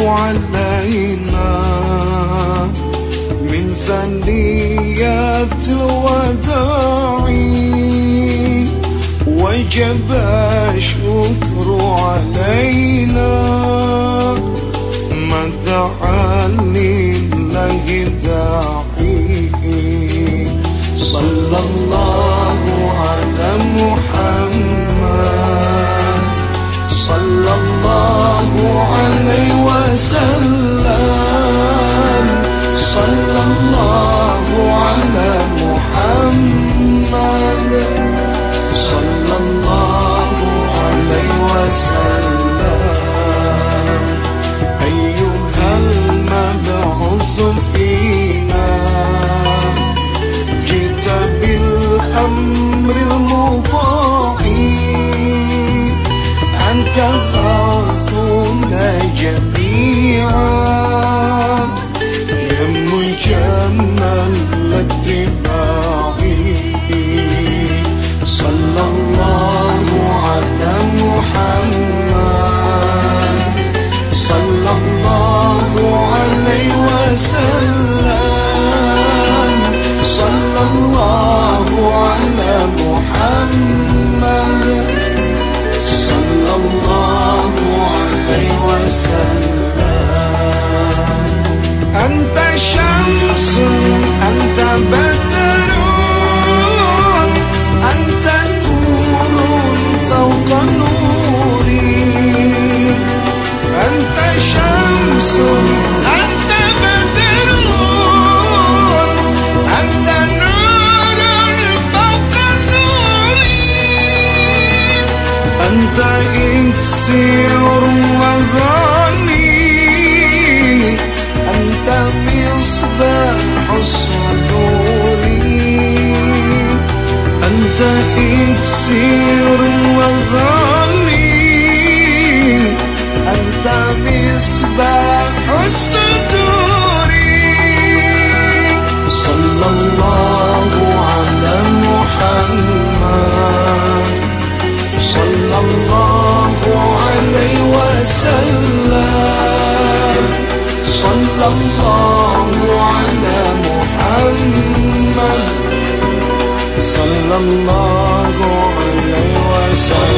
علينا. من ثنيات الوداعي وجب الشكر علينا. ما دعا لله داعي. صلى الله عليه الله أنت إكسير وغالي أنت مصباح السر I'm not going anywhere.